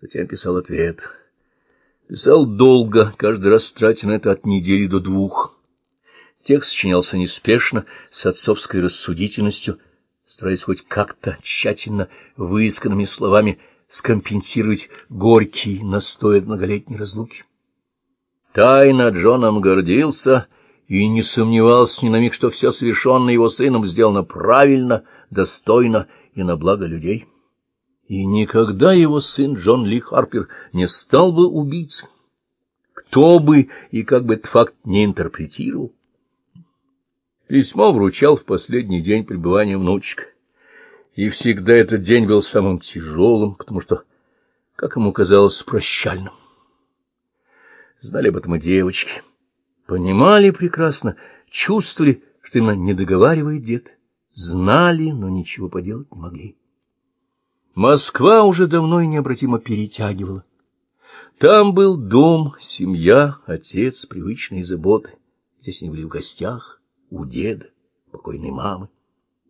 Затем писал ответ. Писал долго, каждый раз тратя на это от недели до двух. Текст сочинялся неспешно, с отцовской рассудительностью, стараясь хоть как-то тщательно выисканными словами скомпенсировать горький настой от многолетней разлуки. Тайно Джоном гордился и не сомневался ни на миг, что все совершенное его сыном сделано правильно, достойно и на благо людей. И никогда его сын Джон Ли Харпер не стал бы убийцей. Кто бы и как бы этот факт не интерпретировал. Письмо вручал в последний день пребывания внучка. И всегда этот день был самым тяжелым, потому что, как ему казалось, прощальным. Знали об этом и девочки. Понимали прекрасно, чувствовали, что именно не договаривает дед. Знали, но ничего поделать не могли. Москва уже давно и необратимо перетягивала. Там был дом, семья, отец, привычные заботы. Здесь они были в гостях, у деда, покойной мамы,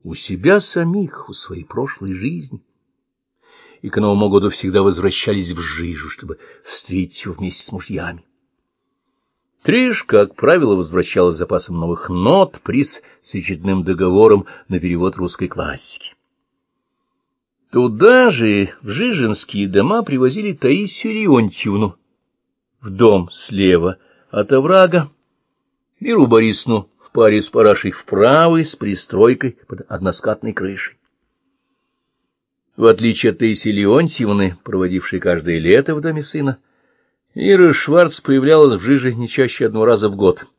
у себя самих, у своей прошлой жизни. И к Новому году всегда возвращались в Жижу, чтобы встретить его вместе с мужьями. Триш, как правило, возвращалась с запасом новых нот, приз с очередным договором на перевод русской классики. Туда же, в Жижинские дома, привозили Таисию Леонтьевну в дом слева от оврага, Миру Борисну в паре с парашей в правой с пристройкой под односкатной крышей. В отличие от Таисии Леонтьевны, проводившей каждое лето в доме сына, Ира Шварц появлялась в Жиже не чаще одного раза в год —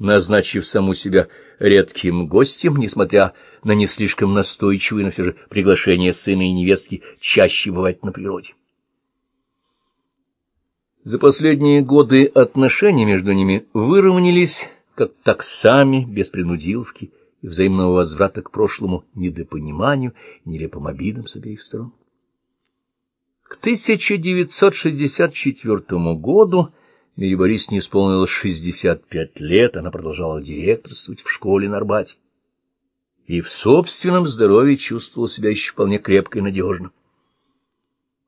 назначив саму себя редким гостем, несмотря на не слишком настойчивые, но все же приглашение сына и невестки чаще бывать на природе. За последние годы отношения между ними выровнялись, как так сами, без принудиловки и взаимного возврата к прошлому недопониманию и нелепым обидам с обеих сторон. К 1964 году Мире Борис не исполнилось 65 лет, она продолжала директорствовать в школе на Арбате. И в собственном здоровье чувствовала себя еще вполне крепко и надежно.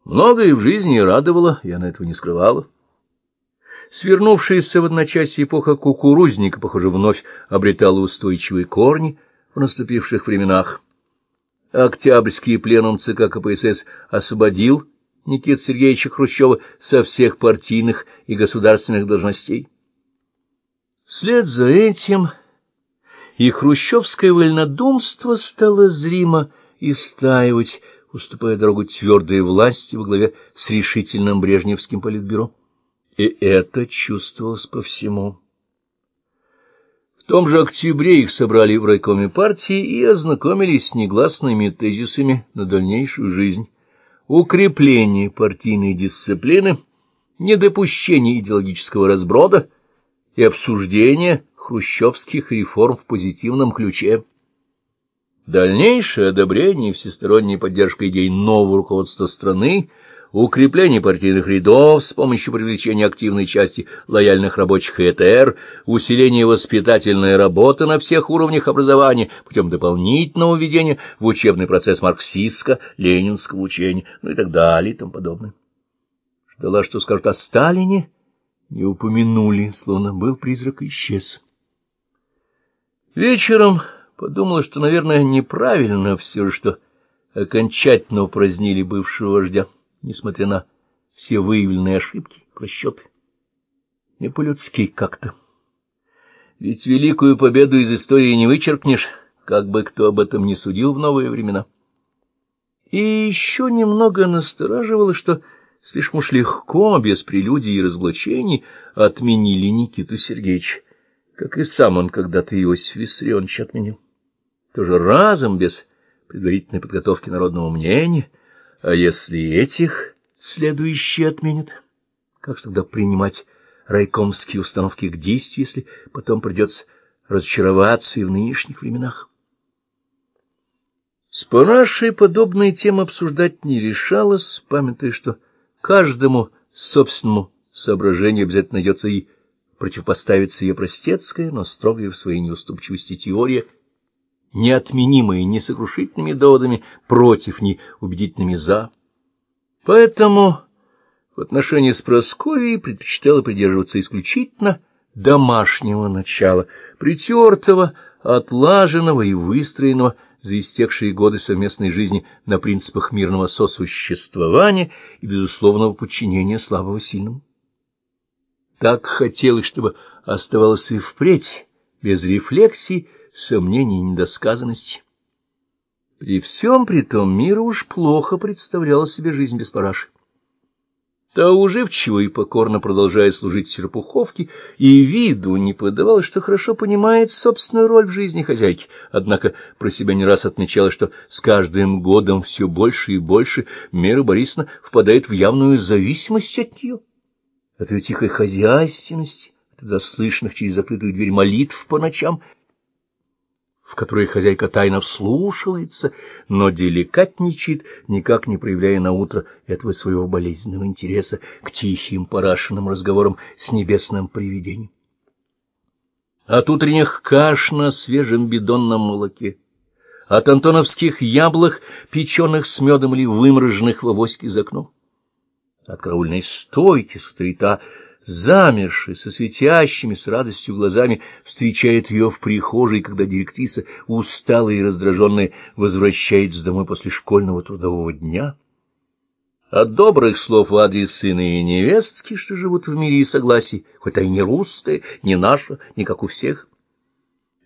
Многое в жизни радовало, и она этого не скрывала. Свернувшаяся в одночасье эпоха кукурузника, похоже, вновь обретала устойчивые корни в наступивших временах. Октябрьский пленум ЦК КПСС освободил Никиты Сергеевича Хрущева со всех партийных и государственных должностей. Вслед за этим и хрущевское вольнодумство стало зримо истаивать, уступая дорогу твердой власти во главе с решительным брежневским политбюро. И это чувствовалось по всему. В том же октябре их собрали в райкоме партии и ознакомились с негласными тезисами на дальнейшую жизнь укрепление партийной дисциплины, недопущение идеологического разброда и обсуждение хрущевских реформ в позитивном ключе. Дальнейшее одобрение и всесторонняя поддержка идей нового руководства страны – укрепление партийных рядов с помощью привлечения активной части лояльных рабочих ЭТР, усиление воспитательной работы на всех уровнях образования путем дополнительного введения в учебный процесс марксистско-ленинского учения, ну и так далее и тому подобное. Ждала, что скажут о Сталине, не упомянули, словно был призрак и исчез. Вечером подумала, что, наверное, неправильно все, что окончательно упразднили бывшего вождя несмотря на все выявленные ошибки, просчеты. Не по-людски как-то. Ведь великую победу из истории не вычеркнешь, как бы кто об этом не судил в новые времена. И еще немного настораживало, что слишком уж легко, без прелюдий и разоблачений, отменили Никиту Сергеевича, как и сам он когда-то Иосиф Виссарионович отменил. Тоже разом, без предварительной подготовки народного мнения — а если этих следующие отменят? Как тогда принимать райкомские установки к действию, если потом придется разочароваться и в нынешних временах? С Парашей подобные темы обсуждать не решалось, памятуя, что каждому собственному соображению обязательно найдется и противопоставится ее простецкая, но строгая в своей неуступчивости теория — неотменимые ни сокрушительными доводами против, ни убедительными за. Поэтому в отношении с Прасковией предпочитала придерживаться исключительно домашнего начала, притертого, отлаженного и выстроенного за истекшие годы совместной жизни на принципах мирного сосуществования и безусловного подчинения слабого сильному. Так хотелось, чтобы оставалось и впредь, без рефлексий, сомнений и недосказанности. При всем при том мир уж плохо представляла себе жизнь без параши. Та уживчиво и покорно продолжая служить Серпуховке, и виду не подавалось, что хорошо понимает собственную роль в жизни хозяйки, однако про себя не раз отмечала, что с каждым годом все больше и больше Мира Борисовна впадает в явную зависимость от нее, от ее тихой хозяйственности, от дослышанных через закрытую дверь молитв по ночам — в которые хозяйка тайно вслушивается, но деликатничает, никак не проявляя на утро этого своего болезненного интереса к тихим парашенным разговорам с небесным привидением. От утренних каш на свежем бидонном молоке, от антоновских яблок, печеных с медом или вымороженных в авоське за окном, от караульной стойки с та замерший, со светящими с радостью глазами, встречает ее в прихожей, когда директриса, усталая и раздраженная, возвращается домой после школьного трудового дня. От добрых слов в адрес сына и невестки, что живут в мире и согласии, хоть и не русская, не наша, не как у всех.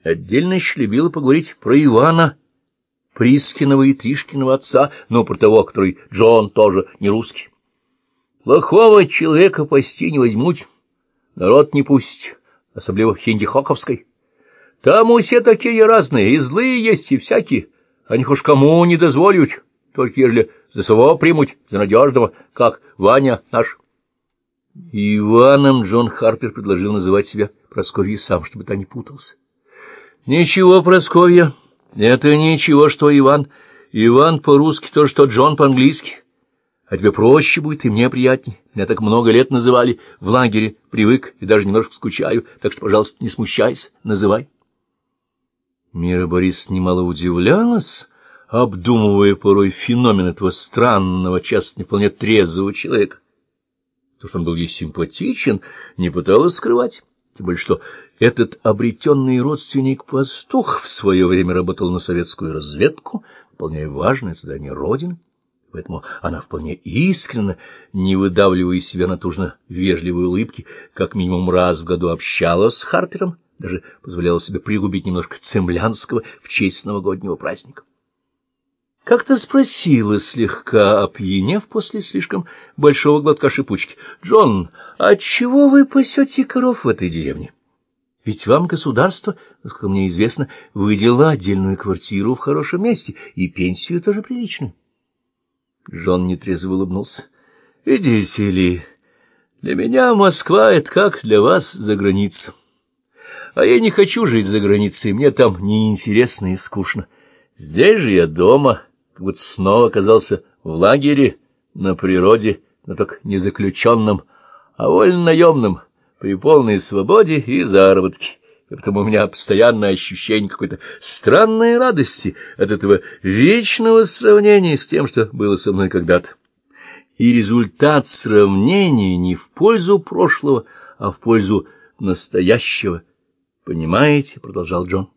Отдельно еще любила поговорить про Ивана, Прискиного и Тришкиного отца, но про того, который Джон тоже не русский. Плохого человека пасти не возьмут, народ не пусть, особливо хиндихоковской. Там все такие разные, и злые есть, и всякие. Они уж кому не дозволят, только если за своего примут, за надежного, как Ваня наш. Иваном Джон Харпер предложил называть себя Прасковьей сам, чтобы та не путался. Ничего, Прасковья, это ничего, что Иван. Иван по-русски то, что Джон по-английски. А тебе проще будет, и мне приятнее. Меня так много лет называли в лагере, привык и даже немножко скучаю, так что, пожалуйста, не смущайся, называй. Мира Борис немало удивлялась, обдумывая порой феномен этого странного, часто не вполне трезвого человека. То, что он был ей симпатичен, не пыталась скрывать. Тем более, что этот обретенный родственник пастух в свое время работал на советскую разведку, выполняя важное задание Родины поэтому она вполне искренно, не выдавливая из себя натужно вежливой улыбки, как минимум раз в году общалась с Харпером, даже позволяла себе пригубить немножко цемлянского в честь новогоднего праздника. Как-то спросила, слегка опьянев после слишком большого глотка шипучки, «Джон, а чего вы пасете коров в этой деревне? Ведь вам государство, насколько мне известно, выделило отдельную квартиру в хорошем месте и пенсию тоже приличную». Джон нетрезво улыбнулся. — Идите ли. Для меня Москва — это как для вас за граница. А я не хочу жить за границей, мне там неинтересно и скучно. Здесь же я дома, как будто снова оказался в лагере, на природе, но только не заключенном, а вольно-наемном, при полной свободе и заработке и потому у меня постоянное ощущение какой-то странной радости от этого вечного сравнения с тем, что было со мной когда-то. И результат сравнения не в пользу прошлого, а в пользу настоящего. Понимаете, — продолжал Джон.